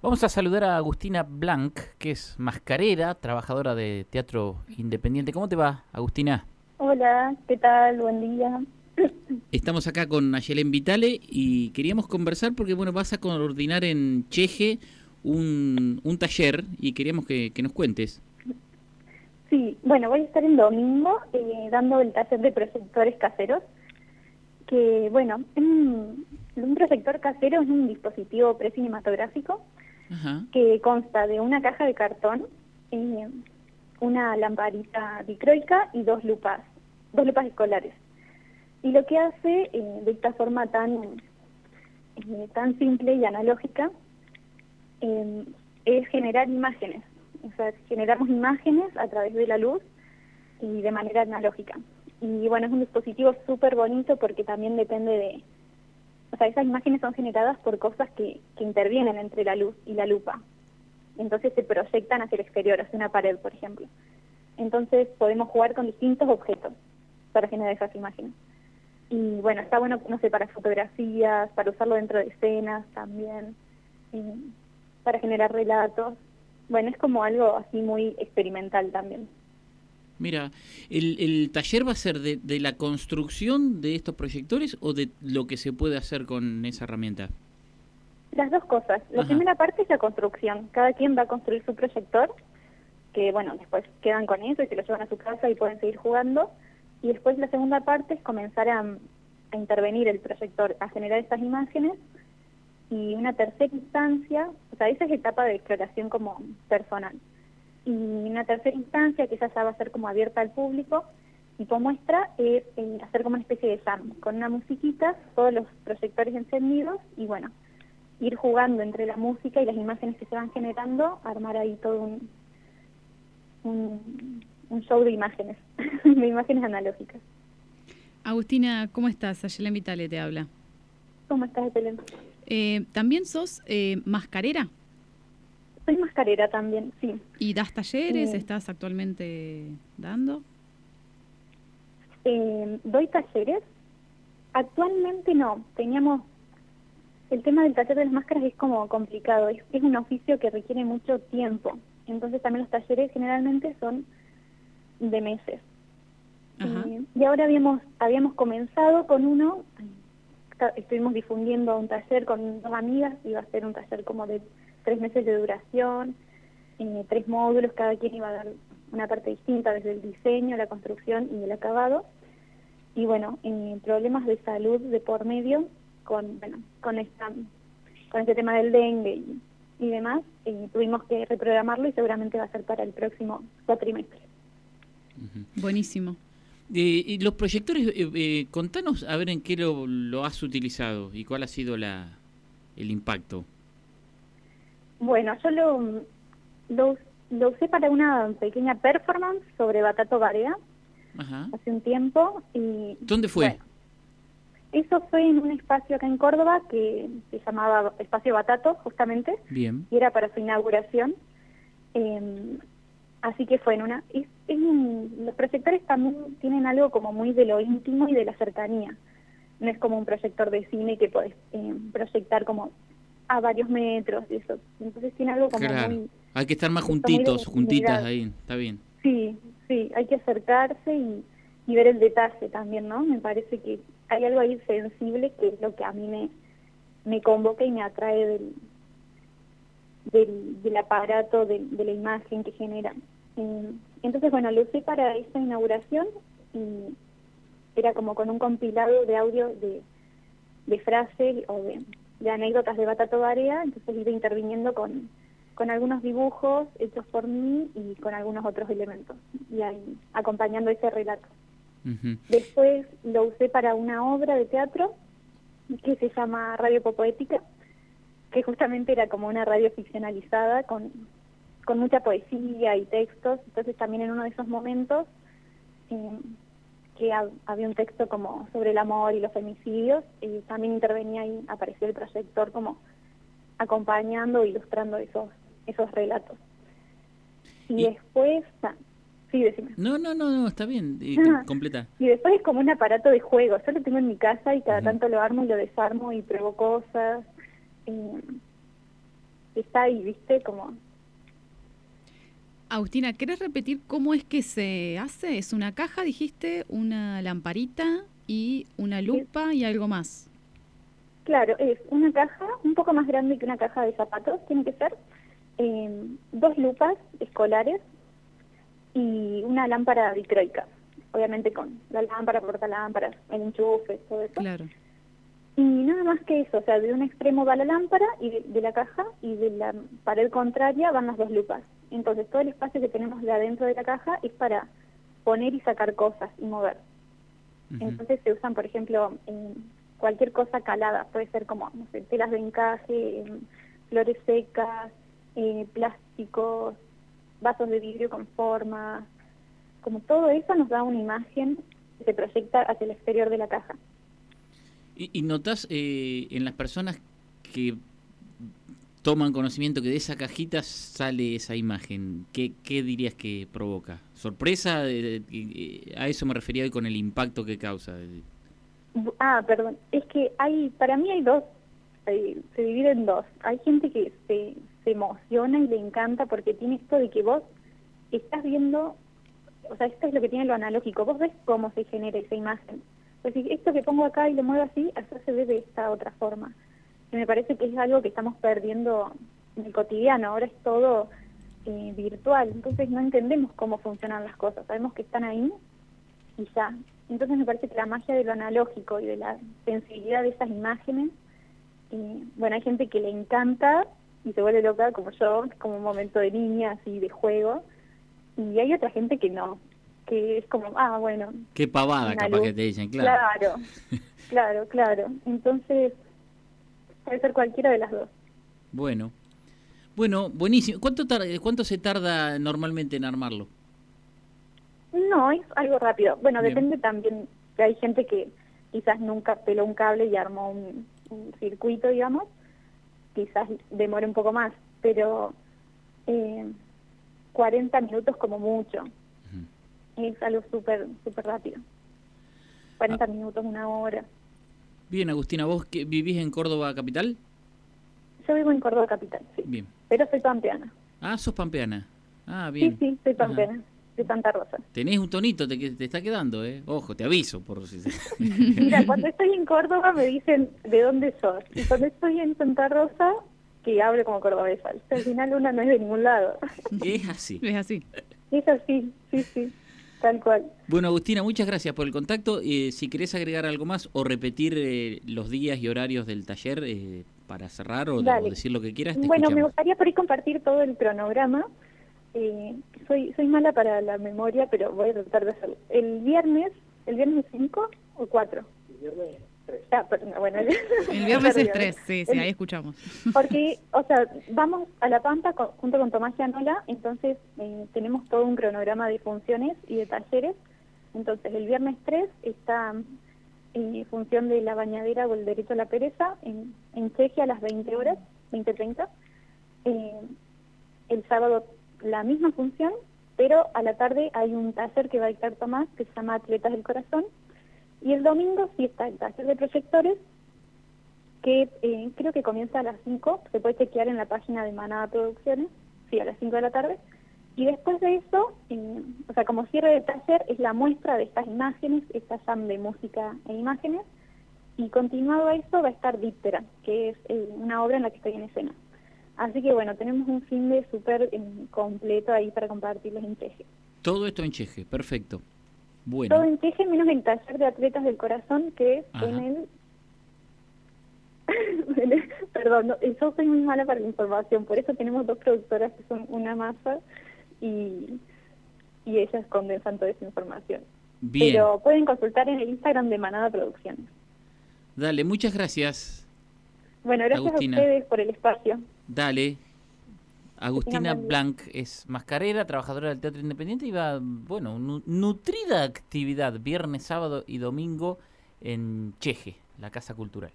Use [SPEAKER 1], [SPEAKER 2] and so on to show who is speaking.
[SPEAKER 1] Vamos a saludar a Agustina Blanc, que es mascarera, trabajadora de teatro independiente. ¿Cómo te va, Agustina?
[SPEAKER 2] Hola, ¿qué tal? Buen día.
[SPEAKER 1] Estamos acá con Ayelen Vitale y queríamos conversar porque bueno vas a coordinar en Cheje un, un taller y queríamos que, nos cuentes.
[SPEAKER 2] Sí, bueno, voy a estar el domingo eh, dando el taller de proyectores caseros, que bueno, un, un proyector casero es un dispositivo precinematográfico que consta de una caja de cartón, eh, una lamparita dicroica y dos lupas, dos lupas escolares. Y lo que hace eh, de esta forma tan, eh, tan simple y analógica em, es generar imágenes. O sea, generamos imágenes a través de la luz y de manera analógica. Y bueno, es un dispositivo súper bonito porque también depende de... O sea, esas imágenes son generadas por cosas que, que intervienen entre la luz y la lupa. Entonces se proyectan hacia el exterior, hacia una pared, por ejemplo. Entonces podemos jugar con distintos objetos para generar esas imágenes. Y bueno, está bueno, no sé, para fotografías, para usarlo dentro de escenas también, para generar relatos. Bueno, es como algo así muy experimental también.
[SPEAKER 1] Mira, ¿el, el taller va a ser de, de, la construcción de estos proyectores o de lo que se puede hacer con esa herramienta?
[SPEAKER 2] Las dos cosas. La primera parte es la construcción. Cada quien va a construir su proyector, que bueno, después quedan con eso y se lo llevan a su casa y pueden seguir jugando. Y después la segunda parte es comenzar a, intervenir el proyector, a generar estas imágenes. Y una tercera instancia, o sea, esa es etapa de exploración como personal. Y una tercera instancia, que esa ya va a ser como abierta al público, y como muestra es eh, hacer como una especie de jam, con una musiquita, todos los proyectores encendidos, y bueno, ir jugando entre la música y las imágenes que se van generando, armar ahí todo un, un un show de imágenes, de imágenes analógicas.
[SPEAKER 3] Agustina, ¿cómo estás? Ayelen Vitale te habla.
[SPEAKER 2] ¿Cómo estás, Ayelen?
[SPEAKER 3] Eh, ¿También sos eh, mascarera?
[SPEAKER 2] Soy mascarera también, sí.
[SPEAKER 3] ¿Y das talleres? ¿Estás actualmente dando?
[SPEAKER 2] Eh, doy talleres. Actualmente no. Teníamos... El tema del taller de las máscaras es como complicado. Es, es un oficio que requiere mucho tiempo. Entonces también los talleres generalmente son de meses. Y, ahora habíamos, habíamos comenzado con uno, estuvimos difundiendo un taller con dos amigas, iba a ser un taller como de tres meses de duración, eh, tres módulos, cada quien iba a dar una parte distinta, desde el diseño, la construcción y el acabado. Y bueno, eh, problemas de salud de por medio con, bueno, con, esta, con este tema del dengue y, demás, eh, tuvimos que reprogramarlo y seguramente va a ser para el próximo cuatrimestre.
[SPEAKER 3] Buenísimo.
[SPEAKER 1] Eh, y los proyectores, eh, eh, contanos a ver en qué lo, lo, has utilizado y cuál ha sido la, el impacto.
[SPEAKER 2] Bueno, yo lo, lo, usé para una pequeña performance sobre Batato Barea hace un tiempo. y
[SPEAKER 1] ¿Dónde fue?
[SPEAKER 2] eso fue en un espacio acá en Córdoba que se llamaba Espacio Batato, justamente.
[SPEAKER 1] Bien.
[SPEAKER 2] Y era para su inauguración. Eh, Así que fue en una... los proyectores también tienen algo como muy de lo íntimo y de la cercanía. No es como un proyector de cine que podés eh, proyectar como a varios metros y eso. Entonces tiene algo como muy...
[SPEAKER 1] Hay que estar más juntitos, juntitas ahí, está bien.
[SPEAKER 2] Sí, sí, hay que acercarse y, y ver el detalle también, ¿no? Me parece que hay algo ahí sensible que es lo que a mí me, me convoca y me atrae del, del, aparato, de, la imagen que genera. Eh, entonces, bueno, lo usé para esta inauguración y era como con un compilado de audio de, de frases o de, anécdotas de Batato Barea, entonces iba interviniendo con, con algunos dibujos hechos por mí y con algunos otros elementos, y ahí, acompañando ese relato. Después lo usé para una obra de teatro que se llama Radio Popoética, que justamente era como una radio ficcionalizada con, con mucha poesía y textos, entonces también en uno de esos momentos eh, que había un texto como sobre el amor y los femicidios, y también intervenía y apareció el proyector como acompañando, ilustrando esos, esos relatos. Y, después, ah, sí, decime.
[SPEAKER 1] No, no, no, no, está bien, y, completa.
[SPEAKER 2] Y después es como un aparato de juego, yo lo tengo en mi casa y cada tanto lo armo y lo desarmo y pruebo cosas, está ahí, ¿viste? Como
[SPEAKER 3] Agustina, ¿querés repetir cómo es que se hace? Es una caja, dijiste, una lamparita y una lupa y algo más.
[SPEAKER 2] Claro, es una caja un poco más grande que una caja de zapatos, tiene que ser. Eh, dos lupas escolares y una lámpara dicroica, obviamente con la lámpara, lámparas, el enchufe, todo eso.
[SPEAKER 3] Claro.
[SPEAKER 2] Y nada más que eso, o sea, de un extremo va la lámpara y de, la caja y de la pared contraria van las dos lupas. Entonces todo el espacio que tenemos de adentro de la caja es para poner y sacar cosas y mover. Entonces se usan, por ejemplo, en cualquier cosa calada, puede ser como, no sé, telas de encaje, flores secas, eh, plásticos, vasos de vidrio con forma, como todo eso nos da una imagen que se proyecta hacia el exterior de la caja.
[SPEAKER 1] ¿Y, notas eh, en las personas que toman conocimiento que de esa cajita sale esa imagen? ¿Qué, dirías que provoca? ¿Sorpresa? a eso me refería hoy con el impacto que causa.
[SPEAKER 2] Ah, perdón. Es que hay, para mí hay dos, se divide en dos. Hay gente que se, se emociona y le encanta porque tiene esto de que vos estás viendo, o sea, esto es lo que tiene lo analógico, vos ves cómo se genera esa imagen. Pues esto que pongo acá y lo muevo así, eso se ve de esta otra forma. Y me parece que es algo que estamos perdiendo en el cotidiano, ahora es todo eh, virtual, entonces no entendemos cómo funcionan las cosas, sabemos que están ahí y ya. Entonces me parece que la magia de lo analógico y de la sensibilidad de esas imágenes, eh, bueno, hay gente que le encanta y se vuelve loca como yo, como un momento de niña, así de juego, y hay otra gente que no, que es como, ah, bueno.
[SPEAKER 1] Qué pavada capaz que te dicen, claro.
[SPEAKER 2] Claro, claro, claro. Entonces, puede ser cualquiera de las dos.
[SPEAKER 1] Bueno, bueno, buenísimo. ¿Cuánto, ¿Cuánto se tarda normalmente en armarlo?
[SPEAKER 2] No, es algo rápido. Bueno, depende también, que hay gente que quizás nunca peló un cable y armó un, circuito, digamos, quizás demore un poco más, pero eh, 40 minutos como mucho es algo súper súper rápido. 40 ah. minutos, una hora.
[SPEAKER 1] Bien, Agustina, ¿vos que vivís en Córdoba capital?
[SPEAKER 2] Yo vivo en Córdoba capital, sí. Bien. Pero soy pampeana.
[SPEAKER 1] Ah, sos pampeana. Ah, bien.
[SPEAKER 2] Sí, sí, soy pampeana. De Santa Rosa.
[SPEAKER 1] Tenés un tonito, te, te está quedando, ¿eh? Ojo, te aviso. por si
[SPEAKER 2] Mira, cuando estoy en Córdoba me dicen de dónde sos. Y cuando estoy en Santa Rosa, que hablo como cordobesa. Al final una no es de ningún lado.
[SPEAKER 1] Es así.
[SPEAKER 3] Es así.
[SPEAKER 2] Es así, sí, sí. Tal cual.
[SPEAKER 1] Bueno, Agustina, muchas gracias por el contacto. Eh, si querés agregar algo más o repetir eh, los días y horarios del taller eh, para cerrar o, decir lo que quieras.
[SPEAKER 2] bueno, me gustaría por ahí compartir todo el cronograma. soy soy mala para la memoria, pero voy a tratar de hacerlo. El viernes, ¿el viernes 5 o 4? El viernes
[SPEAKER 3] Ah, bueno, el viernes es 3, sí, sí, ahí escuchamos.
[SPEAKER 2] Porque, o sea, vamos a La Pampa junto con Tomás Yanola, entonces eh, tenemos todo un cronograma de funciones y de talleres. Entonces, el viernes 3 está en eh, función de la bañadera o el derecho a la pereza en, en Chequia a las 20 horas, 20.30. Eh, el sábado la misma función, pero a la tarde hay un taller que va a dictar Tomás que se llama Atletas del Corazón, y el domingo sí está el taller de proyectores, que eh, creo que comienza a las 5, se puede chequear en la página de Manada Producciones, sí, a las 5 de la tarde. Y después de eso, eh, o sea, como cierre de taller, es la muestra de estas imágenes, esta jam de música e imágenes, y continuado a eso va a estar Díptera, que es eh, una obra en la que estoy en escena. Así que bueno, tenemos un fin de súper completo ahí para compartirles en Cheje.
[SPEAKER 1] Todo esto en Cheje, perfecto.
[SPEAKER 2] Todo en Cheje menos el taller de atletas del corazón que es en el... Perdón, yo soy muy mala para la información, por eso tenemos dos productoras que son una masa y, y ellas condensan toda esa información. Pero pueden consultar en el Instagram de Manada Producciones.
[SPEAKER 1] Dale, muchas gracias.
[SPEAKER 2] Bueno, gracias a ustedes por el espacio.
[SPEAKER 1] Dale, Agustina Blanc es mascarera, trabajadora del Teatro Independiente y va, bueno, nutrida actividad viernes, sábado y domingo en Cheje, la Casa Cultural.